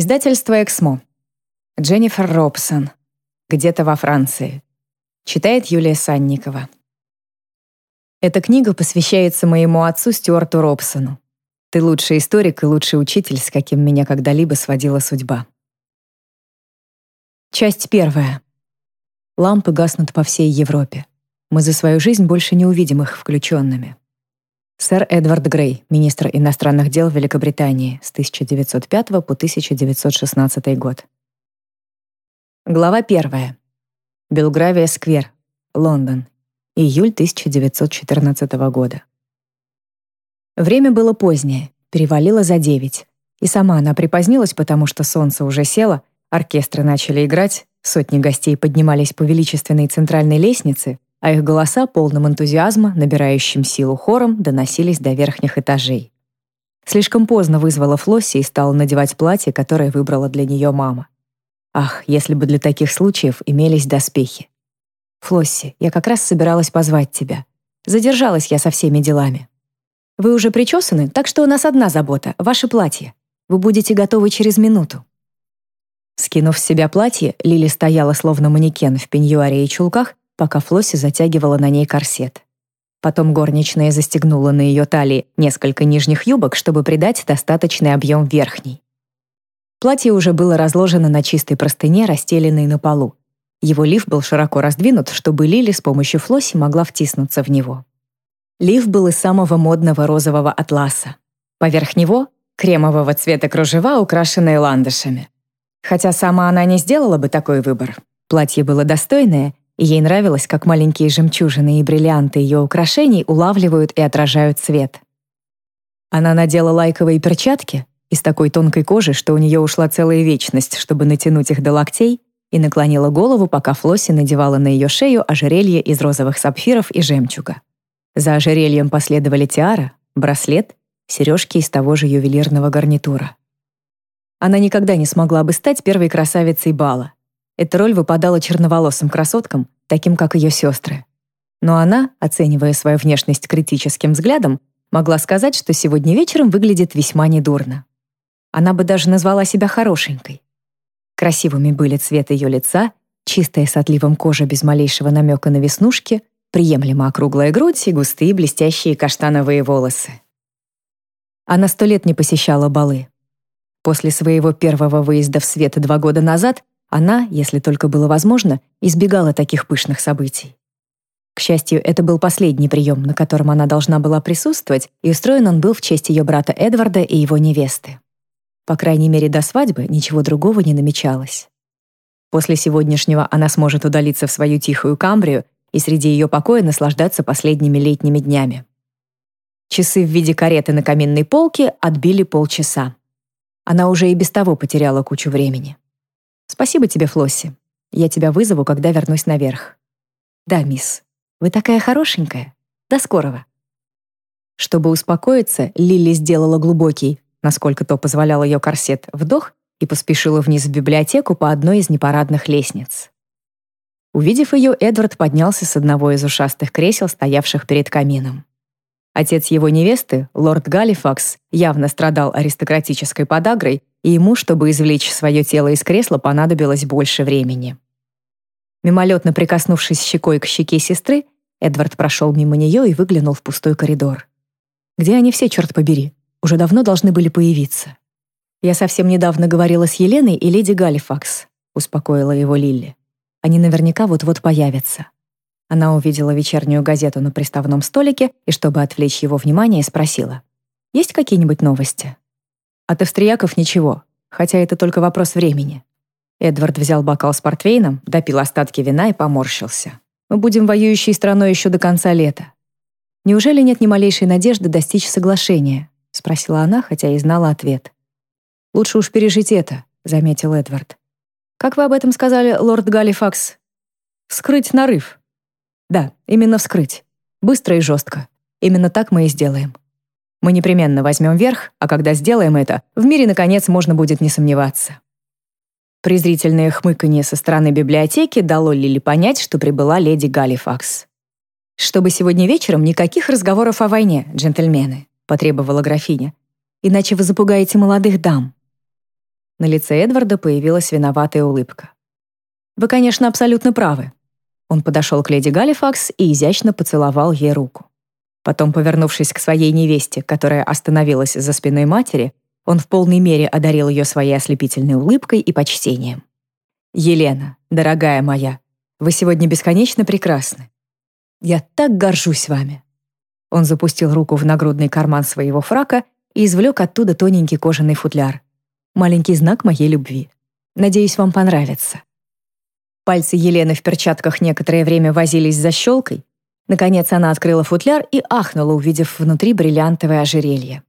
Издательство «Эксмо». Дженнифер Робсон. Где-то во Франции. Читает Юлия Санникова. Эта книга посвящается моему отцу Стюарту Робсону. Ты лучший историк и лучший учитель, с каким меня когда-либо сводила судьба. Часть первая. Лампы гаснут по всей Европе. Мы за свою жизнь больше не увидим их включенными. Сэр Эдвард Грей, министр иностранных дел Великобритании с 1905 по 1916 год. Глава первая. Белгравия сквер, Лондон. Июль 1914 года. Время было позднее, перевалило за девять, и сама она припозднилась, потому что солнце уже село, оркестры начали играть, сотни гостей поднимались по величественной центральной лестнице, а их голоса, полным энтузиазма, набирающим силу хором, доносились до верхних этажей. Слишком поздно вызвала Флосси и стала надевать платье, которое выбрала для нее мама. Ах, если бы для таких случаев имелись доспехи. «Флосси, я как раз собиралась позвать тебя. Задержалась я со всеми делами. Вы уже причесаны, так что у нас одна забота — ваше платье. Вы будете готовы через минуту». Скинув с себя платье, Лили стояла словно манекен в пеньюаре и чулках пока Флосси затягивала на ней корсет. Потом горничная застегнула на ее талии несколько нижних юбок, чтобы придать достаточный объем верхней. Платье уже было разложено на чистой простыне, расстеленной на полу. Его лиф был широко раздвинут, чтобы Лили с помощью Флосси могла втиснуться в него. Лиф был из самого модного розового атласа. Поверх него — кремового цвета кружева, украшенные ландышами. Хотя сама она не сделала бы такой выбор. Платье было достойное, Ей нравилось, как маленькие жемчужины и бриллианты ее украшений улавливают и отражают свет. Она надела лайковые перчатки из такой тонкой кожи, что у нее ушла целая вечность, чтобы натянуть их до локтей, и наклонила голову, пока Флосси надевала на ее шею ожерелье из розовых сапфиров и жемчуга. За ожерельем последовали тиара, браслет, сережки из того же ювелирного гарнитура. Она никогда не смогла бы стать первой красавицей бала, эта роль выпадала черноволосым красоткам, таким как ее сестры. Но она, оценивая свою внешность критическим взглядом, могла сказать, что сегодня вечером выглядит весьма недурно. Она бы даже назвала себя хорошенькой. Красивыми были цвет ее лица, чистая с отливом кожа без малейшего намека на веснушки, приемлемо округлая грудь и густые блестящие каштановые волосы. Она сто лет не посещала балы. После своего первого выезда в свет два года назад она, если только было возможно, избегала таких пышных событий. К счастью, это был последний прием, на котором она должна была присутствовать, и устроен он был в честь ее брата Эдварда и его невесты. По крайней мере, до свадьбы ничего другого не намечалось. После сегодняшнего она сможет удалиться в свою тихую камбрию и среди ее покоя наслаждаться последними летними днями. Часы в виде кареты на каминной полке отбили полчаса. Она уже и без того потеряла кучу времени. Спасибо тебе, Флосси. Я тебя вызову, когда вернусь наверх. Да, мисс. Вы такая хорошенькая. До скорого. Чтобы успокоиться, Лили сделала глубокий, насколько то позволял ее корсет, вдох и поспешила вниз в библиотеку по одной из непарадных лестниц. Увидев ее, Эдвард поднялся с одного из ушастых кресел, стоявших перед камином. Отец его невесты, лорд Галифакс, явно страдал аристократической подагрой и ему, чтобы извлечь свое тело из кресла, понадобилось больше времени. Мимолетно прикоснувшись щекой к щеке сестры, Эдвард прошел мимо нее и выглянул в пустой коридор. Где они все, черт побери? Уже давно должны были появиться. Я совсем недавно говорила с Еленой и леди Галифакс, успокоила его Лилли. Они наверняка вот-вот появятся. Она увидела вечернюю газету на приставном столике и, чтобы отвлечь его внимание, спросила. «Есть какие-нибудь новости?» От австрияков ничего, хотя это только вопрос времени. Эдвард взял бокал с портвейном, допил остатки вина и поморщился. Мы будем воюющей страной еще до конца лета. Неужели нет ни малейшей надежды достичь соглашения? спросила она, хотя и знала ответ. Лучше уж пережить это, заметил Эдвард. Как вы об этом сказали, лорд Галифакс? Вскрыть нарыв. Да, именно вскрыть. Быстро и жестко. Именно так мы и сделаем. Мы непременно возьмем верх, а когда сделаем это, в мире, наконец, можно будет не сомневаться». Презрительное хмыканье со стороны библиотеки дало Лили понять, что прибыла леди Галифакс. «Чтобы сегодня вечером никаких разговоров о войне, джентльмены», — потребовала графиня. «Иначе вы запугаете молодых дам». На лице Эдварда появилась виноватая улыбка. «Вы, конечно, абсолютно правы». Он подошел к леди Галифакс и изящно поцеловал ей руку. Потом, повернувшись к своей невесте, которая остановилась за спиной матери, он в полной мере одарил ее своей ослепительной улыбкой и почтением. «Елена, дорогая моя, вы сегодня бесконечно прекрасны. Я так горжусь вами». Он запустил руку в нагрудный карман своего фрака и извлек оттуда тоненький кожаный футляр. Маленький знак моей любви. Надеюсь, вам понравится. Пальцы Елены в перчатках некоторое время возились за щелкой. Наконец она открыла футляр и ахнула, увидев внутри бриллиантовое ожерелье.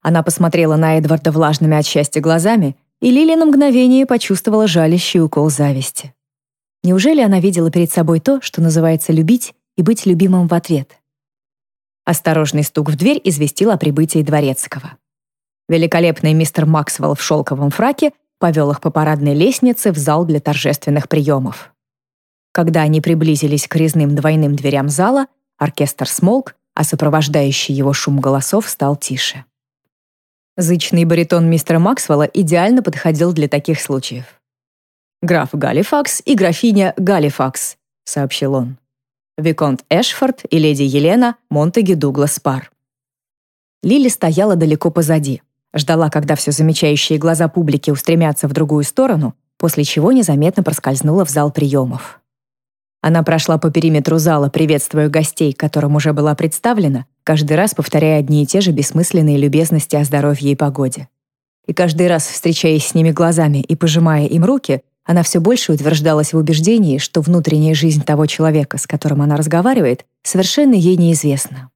Она посмотрела на Эдварда влажными от счастья глазами, и Лили на мгновение почувствовала жалящий укол зависти. Неужели она видела перед собой то, что называется любить и быть любимым в ответ? Осторожный стук в дверь известил о прибытии дворецкого. Великолепный мистер Максвелл в шелковом фраке повел их по парадной лестнице в зал для торжественных приемов. Когда они приблизились к резным двойным дверям зала, оркестр смолк, а сопровождающий его шум голосов стал тише. Зычный баритон мистера Максвелла идеально подходил для таких случаев. «Граф Галифакс и графиня Галифакс», — сообщил он. Виконт Эшфорд и леди Елена Монтеги Дуглас Пар. Лили стояла далеко позади, ждала, когда все замечающие глаза публики устремятся в другую сторону, после чего незаметно проскользнула в зал приемов. Она прошла по периметру зала, приветствуя гостей, которым уже была представлена, каждый раз повторяя одни и те же бессмысленные любезности о здоровье и погоде. И каждый раз, встречаясь с ними глазами и пожимая им руки, она все больше утверждалась в убеждении, что внутренняя жизнь того человека, с которым она разговаривает, совершенно ей неизвестна.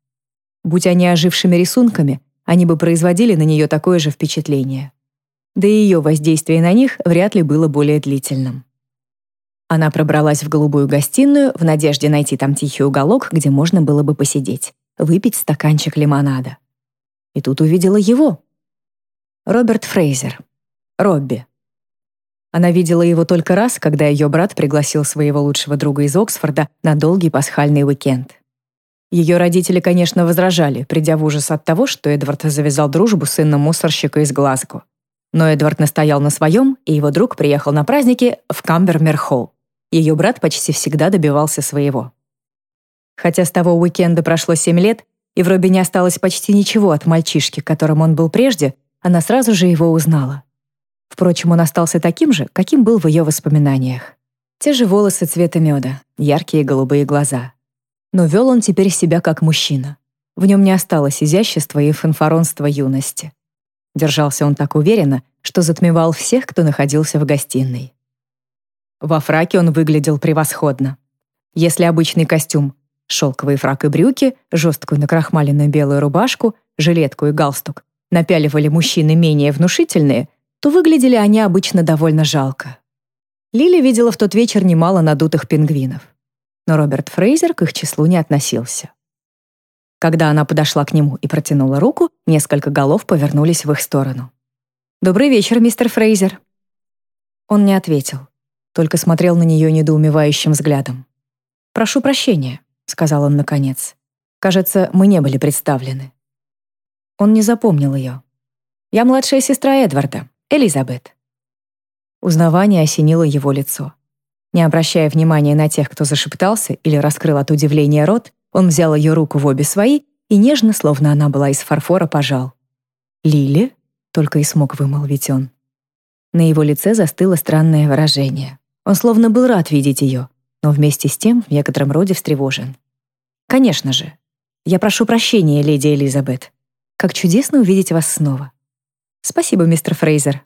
Будь они ожившими рисунками, они бы производили на нее такое же впечатление. Да и ее воздействие на них вряд ли было более длительным. Она пробралась в голубую гостиную в надежде найти там тихий уголок, где можно было бы посидеть, выпить стаканчик лимонада. И тут увидела его. Роберт Фрейзер. Робби. Она видела его только раз, когда ее брат пригласил своего лучшего друга из Оксфорда на долгий пасхальный уикенд. Ее родители, конечно, возражали, придя в ужас от того, что Эдвард завязал дружбу с сыном мусорщика из Глазго. Но Эдвард настоял на своем, и его друг приехал на праздники в Камбермер-Холл. Ее брат почти всегда добивался своего. Хотя с того уикенда прошло семь лет, и в Робби не осталось почти ничего от мальчишки, которым он был прежде, она сразу же его узнала. Впрочем, он остался таким же, каким был в ее воспоминаниях. Те же волосы цвета меда, яркие голубые глаза. Но вел он теперь себя как мужчина. В нем не осталось изящества и фанфаронства юности. Держался он так уверенно, что затмевал всех, кто находился в гостиной. Во фраке он выглядел превосходно. Если обычный костюм — шелковый фрак и брюки, жесткую накрахмаленную белую рубашку, жилетку и галстук — напяливали мужчины менее внушительные, то выглядели они обычно довольно жалко. Лили видела в тот вечер немало надутых пингвинов. Но Роберт Фрейзер к их числу не относился. Когда она подошла к нему и протянула руку, несколько голов повернулись в их сторону. «Добрый вечер, мистер Фрейзер». Он не ответил только смотрел на нее недоумевающим взглядом. «Прошу прощения», — сказал он наконец. «Кажется, мы не были представлены». Он не запомнил ее. «Я младшая сестра Эдварда, Элизабет». Узнавание осенило его лицо. Не обращая внимания на тех, кто зашептался или раскрыл от удивления рот, он взял ее руку в обе свои и нежно, словно она была из фарфора, пожал. «Лили?» — только и смог вымолвить он. На его лице застыло странное выражение. Он словно был рад видеть ее, но вместе с тем в некотором роде встревожен. «Конечно же. Я прошу прощения, леди Элизабет. Как чудесно увидеть вас снова. Спасибо, мистер Фрейзер».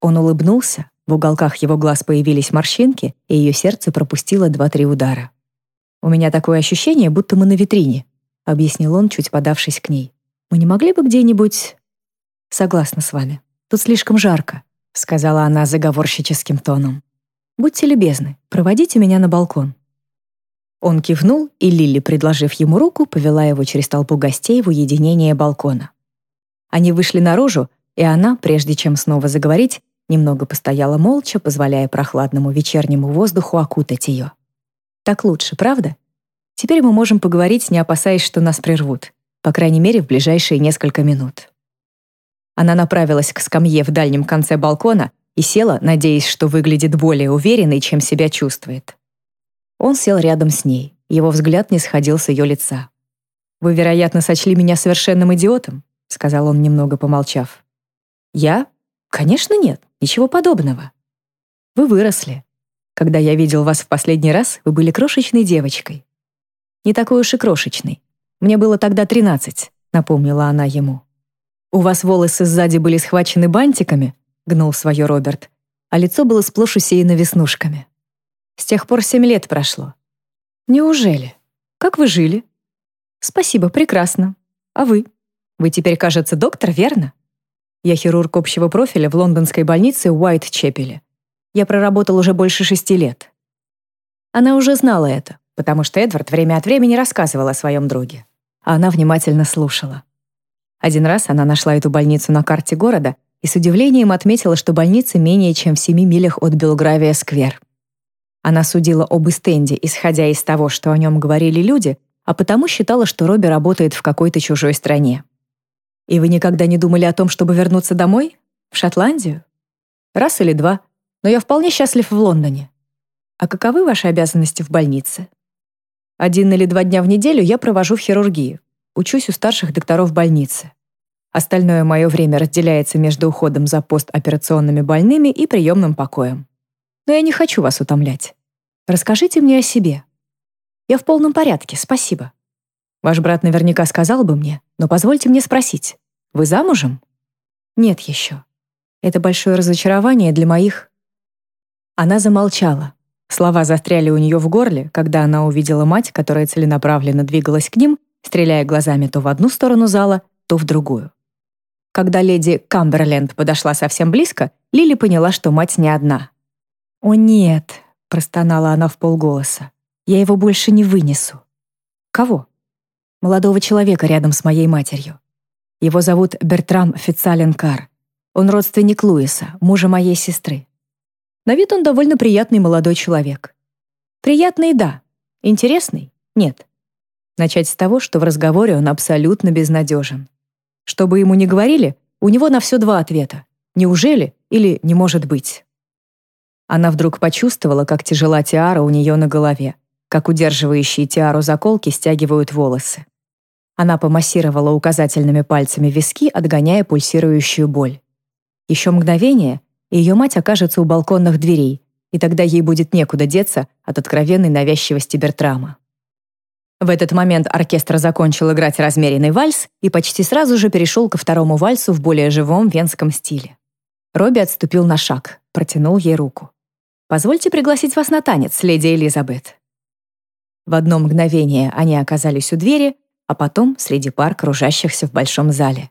Он улыбнулся, в уголках его глаз появились морщинки, и ее сердце пропустило два-три удара. «У меня такое ощущение, будто мы на витрине», — объяснил он, чуть подавшись к ней. «Мы не могли бы где-нибудь...» «Согласна с вами. Тут слишком жарко», — сказала она заговорщическим тоном. Будьте любезны, проводите меня на балкон». Он кивнул, и Лили, предложив ему руку, повела его через толпу гостей в уединение балкона. Они вышли наружу, и она, прежде чем снова заговорить, немного постояла молча, позволяя прохладному вечернему воздуху окутать ее. Так лучше, правда? Теперь мы можем поговорить, не опасаясь, что нас прервут, по крайней мере, в ближайшие несколько минут. Она направилась к скамье в дальнем конце балкона и села, надеясь, что выглядит более уверенной, чем себя чувствует. Он сел рядом с ней. Его взгляд не сходил с ее лица. «Вы, вероятно, сочли меня совершенным идиотом», — сказал он, немного помолчав. «Я? Конечно, нет. Ничего подобного. Вы выросли. Когда я видел вас в последний раз, вы были крошечной девочкой. Не такой уж и крошечной. Мне было тогда тринадцать», — напомнила она ему. «У вас волосы сзади были схвачены бантиками?» — гнул свое Роберт. А лицо было сплошь усеяно веснушками. «С тех пор семь лет прошло». «Неужели? Как вы жили?» «Спасибо, прекрасно. А вы? Вы теперь, кажется, доктор, верно?» «Я хирург общего профиля в лондонской больнице Уайт-Чепеле. Я проработал уже больше шести лет». Она уже знала это, потому что Эдвард время от времени рассказывал о своем друге. А она внимательно слушала. Один раз она нашла эту больницу на карте города и с удивлением отметила, что больница менее чем в семи милях от Белгравия-сквер. Она судила об Истенде, исходя из того, что о нем говорили люди, а потому считала, что Робби работает в какой-то чужой стране. «И вы никогда не думали о том, чтобы вернуться домой? В Шотландию?» «Раз или два, но я вполне счастлив в Лондоне». «А каковы ваши обязанности в больнице?» «Один или два дня в неделю я провожу в хирургии. Учусь у старших докторов больницы. Остальное мое время разделяется между уходом за постоперационными больными и приемным покоем. Но я не хочу вас утомлять. Расскажите мне о себе. Я в полном порядке, спасибо. Ваш брат наверняка сказал бы мне, но позвольте мне спросить. Вы замужем? Нет еще. Это большое разочарование для моих... Она замолчала. Слова застряли у нее в горле, когда она увидела мать, которая целенаправленно двигалась к ним, стреляя глазами то в одну сторону зала, то в другую. Когда леди Камберленд подошла совсем близко, Лили поняла, что мать не одна. «О нет», — простонала она в полголоса. Я его больше не вынесу. Кого? Молодого человека рядом с моей матерью. Его зовут Бертрам Фицаленкар. Он родственник Луиса, мужа моей сестры. На вид он довольно приятный молодой человек. Приятный, да. Интересный? Нет. Начать с того, что в разговоре он абсолютно безнадежен. Что бы ему ни говорили, у него на все два ответа. Неужели или не может быть? Она вдруг почувствовала, как тяжела тиара у нее на голове, как удерживающие тиару заколки стягивают волосы. Она помассировала указательными пальцами виски, отгоняя пульсирующую боль. Еще мгновение, и ее мать окажется у балконных дверей, и тогда ей будет некуда деться от откровенной навязчивости Бертрама. В этот момент оркестр закончил играть размеренный вальс и почти сразу же перешел ко второму вальсу в более живом венском стиле. Робби отступил на шаг, протянул ей руку. «Позвольте пригласить вас на танец, леди Элизабет». В одно мгновение они оказались у двери, а потом среди пар, кружащихся в большом зале.